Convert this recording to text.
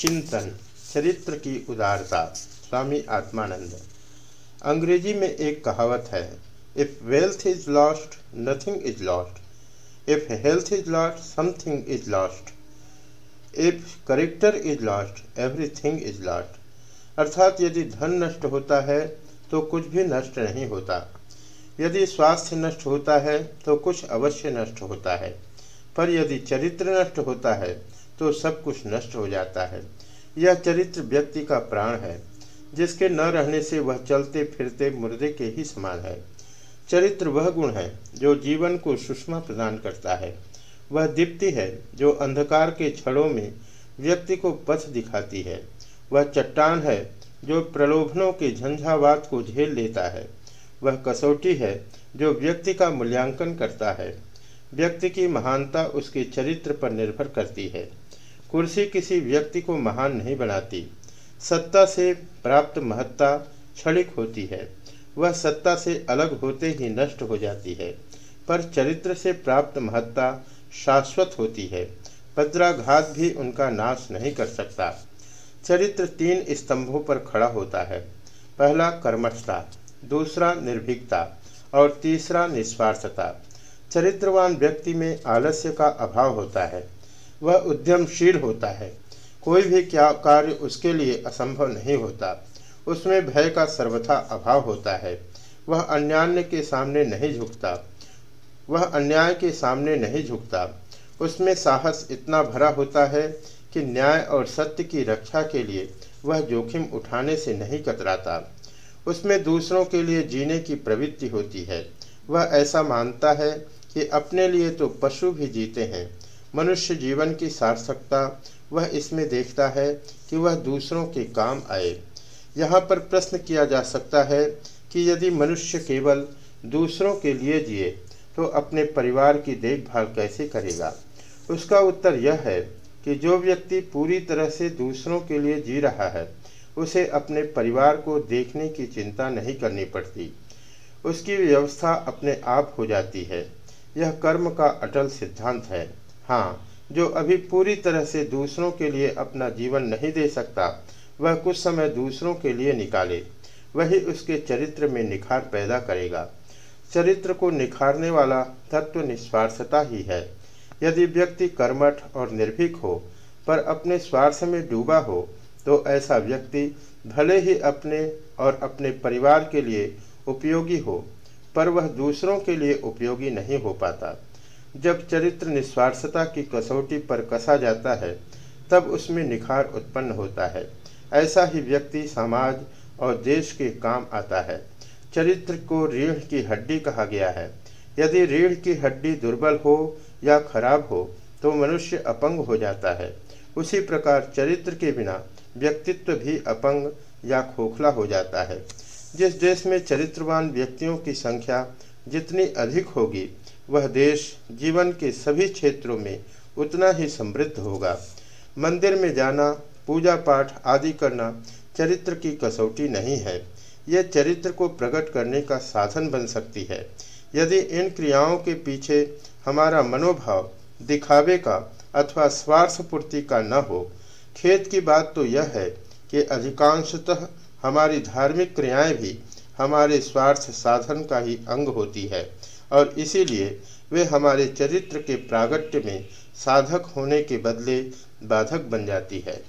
चिंतन, चरित्र की उदारता, स्वामी आत्मानंद। अंग्रेज़ी में एक कहावत है if wealth is lost nothing is lost if health is lost something is lost if character is lost everything is lost अर्थात यदि धन नष्ट होता है तो कुछ भी नष्ट नहीं होता। यदि स्वास्थ्य नष्ट होता है तो कुछ अवश्य नष्ट होता है। पर यदि चरित्र नष्ट होता है तो सब कुछ नष्ट हो जाता है। यह चरित्र व्यक्ति का प्राण है, जिसके न रहने से वह चलते फिरते मुर्दे के ही समान है। चरित्र वह गुण है, जो जीवन को सुषमा प्रदान करता है। वह दीप्ति है, जो अंधकार के क्षणों में व्यक्ति को पथ दिखाती है। वह चट्टान है, जो प्रलोभनों के झंझावात को झेल लेता है। वह कसौटी है, जो व्यक्ति का मूल्यांकन करता है। व्यक्ति की महानता उसके चरित्र पर निर्भर करती है। कुर्सी किसी व्यक्ति को महान नहीं बनाती। सत्ता से प्राप्त महत्ता क्षणिक होती है। वह सत्ता से अलग होते ही नष्ट हो जाती है। पर चरित्र से प्राप्त महत्ता शाश्वत होती है। पद्राघात भी उनका नाश नहीं कर सकता। चरित्र तीन स्तंभों पर खड़ा होता है। पहला, कर्मठता, दूसरा, निर्भीकता और तीसरा, निस्वार्थता। चरित्रवान व्यक्ति में आलस्य का अभाव होता है। वह उद्यमशील होता है। कोई भी क्या कार्य उसके लिए असंभव नहीं होता। उसमें भय का सर्वथा अभाव होता है। वह अन्यान्य के सामने नहीं झुकता। वह अन्याय के सामने नहीं झुकता। उसमें साहस इतना भरा होता है कि न्याय और सत्य की रक्षा के लिए वह जोखिम उठाने से नहीं कतराता। उसमें दूसरों के लिए जीने की प्रवृत्ति होती है। वह ऐसा मानता है कि अपने लिए तो पशु भी जीते हैं। मनुष्य जीवन की सार्थकता वह इसमें देखता है कि वह दूसरों के काम आए। यहाँ पर प्रश्न किया जा सकता है कि यदि मनुष्य केवल दूसरों के लिए जिए तो अपने परिवार की देखभाल कैसे करेगा? उसका उत्तर यह है कि जो व्यक्ति पूरी तरह से दूसरों के लिए जी रहा है, उसे अपने परिवार को देखने की चिंता नहीं करनी पड़ती। उसकी व्यवस्था अपने आप हो जाती है। यह कर्म का अटल सिद्धांत है। हाँ जो अभी पूरी तरह से दूसरों के लिए अपना जीवन नहीं दे सकता, वह कुछ समय दूसरों के लिए निकाले। वही उसके चरित्र में निखार पैदा करेगा। चरित्र को निखारने वाला तत्व निस्वार्थता ही है। यदि व्यक्ति कर्मठ और निर्भीक हो, पर अपने स्वार्थ में डूबा हो तो ऐसा व्यक्ति भले ही अपने और अपने परिवार के लिए उपयोगी हो, पर वह दूसरों के लिए उपयोगी नहीं हो पाता। जब चरित्र निस्वार्थता की कसौटी पर कसा जाता है, तब उसमें निखार उत्पन्न होता है। ऐसा ही व्यक्ति, समाज और देश के काम आता है। चरित्र को रीढ़ की हड्डी कहा गया है। यदि रीढ़ की हड्डी दुर्बल हो या खराब हो तो मनुष्य अपंग हो जाता है। उसी प्रकार चरित्र के बिना व्यक्तित्व भी अपंग या खोखला हो जाता है। जिस देश में चरित्रवान व्यक्तियों की संख्या जितनी अधिक होगी वह देश जीवन के सभी क्षेत्रों में उतना ही समृद्ध होगा। मंदिर में जाना, पूजा पाठ आदि करना चरित्र की कसौटी नहीं है। यह चरित्र को प्रकट करने का साधन बन सकती है। यदि इन क्रियाओं के पीछे हमारा मनोभाव दिखावे का अथवा स्वार्थ पूर्ति का न हो, खेत की बात तो यह है कि अधिकांशतः हमारी धार्मिक क्रियाएँ भी हमारे स्वार्थ साधन का ही अंग होती है। और इसीलिए वे हमारे चरित्र के प्रागट्य में साधक होने के बदले बाधक बन जाती है।